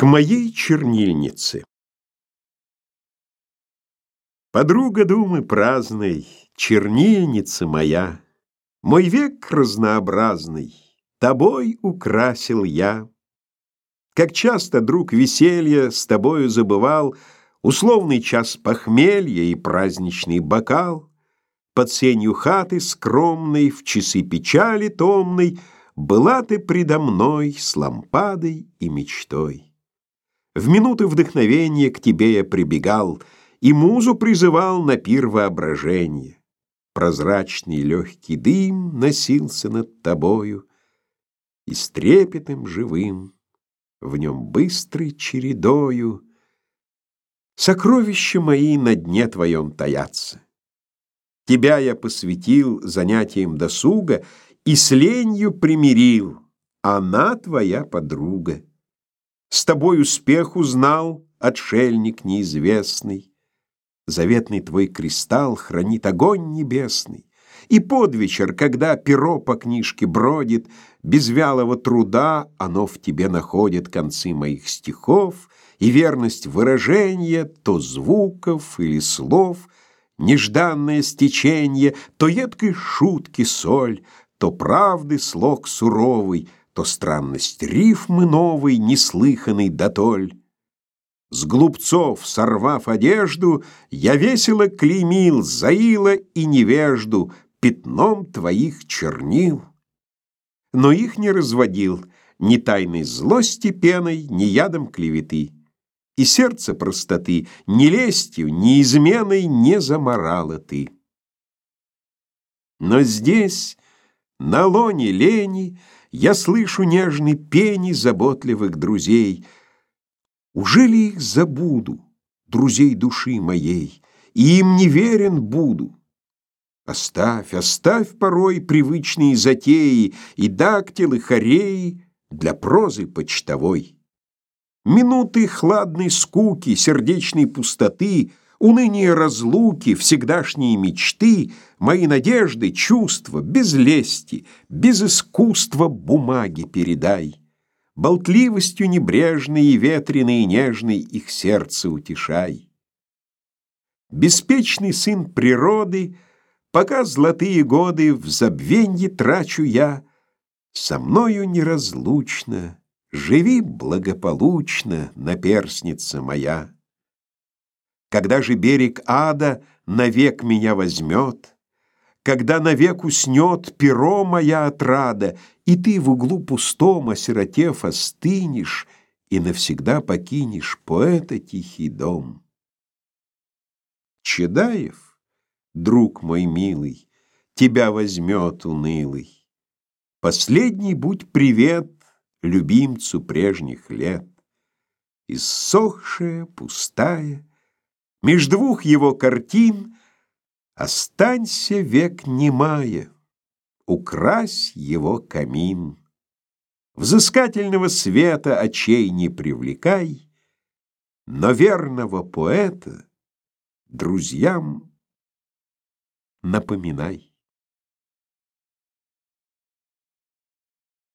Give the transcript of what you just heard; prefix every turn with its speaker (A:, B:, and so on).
A: К моей чернильнице Подруга думы праздной, чернильница моя, Мой век разнообразный тобой украсил я. Как часто, друг, веселья с тобою забывал Условный час похмелья и праздничный бокал, Под сенью хаты скромной, в часы печали томной, Была ты предо мной с лампадой и мечтой. В минуты вдохновения к тебе я прибегал И музу призывал на пир воображения. Прозрачный легкий дым носился над тобою, И с трепетом живым в нем быстрой чередою Сокровища мои на дне твоем таятся. Тебя я посвятил занятиям досуга И с ленью примирил, она твоя подруга. С тобой успех узнал, отшельник неизвестный. Заветный твой кристалл хранит огонь небесный. И под вечер, когда перо по книжке бродит, Без вялого труда оно в тебе находит концы моих стихов И верность выражения то звуков или слов, Нежданное стечение, то едкой шутки соль, То правды слог суровый — то странность рифмы новой, неслыханной дотоль. С глупцов, сорвав одежду, я весело клеймил заила и невежду пятном твоих чернил. Но их не разводил ни тайной злости пеной, ни ядом клеветы. И сердце простоты ни лестью, ни изменой не заморала ты. Но здесь, на лоне лени, я слышу нежный пени заботливых друзей. Уже ли их забуду, друзей души моей, и им не верен буду? Оставь, оставь порой привычные затеи и дактилы, хореи для прозы почтовой. Минуты хладной скуки, сердечной пустоты — Уныние разлуки, всегдашние мечты, Мои надежды, чувства, без лести, Без искусства бумаги передай. Болтливостью небрежной и ветреной и нежной Их сердце утешай. Беспечный сын природы, Пока золотые годы В забвенье трачу я, Со мною неразлучно Живи благополучно, наперсница моя. Когда же берег ада навек меня возьмет, Когда навек уснет перо моя отрада, И ты в углу пустом, осиротев, остынешь И навсегда покинешь поэта тихий дом. Чедаев, друг мой милый, Тебя возьмет унылый. Последний будь привет Любимцу прежних лет. Иссохшая, пустая, Меж двух его картин Останься век немая, Укрась его камин. Взыскательного света очей не привлекай, Но верного поэта Друзьям напоминай.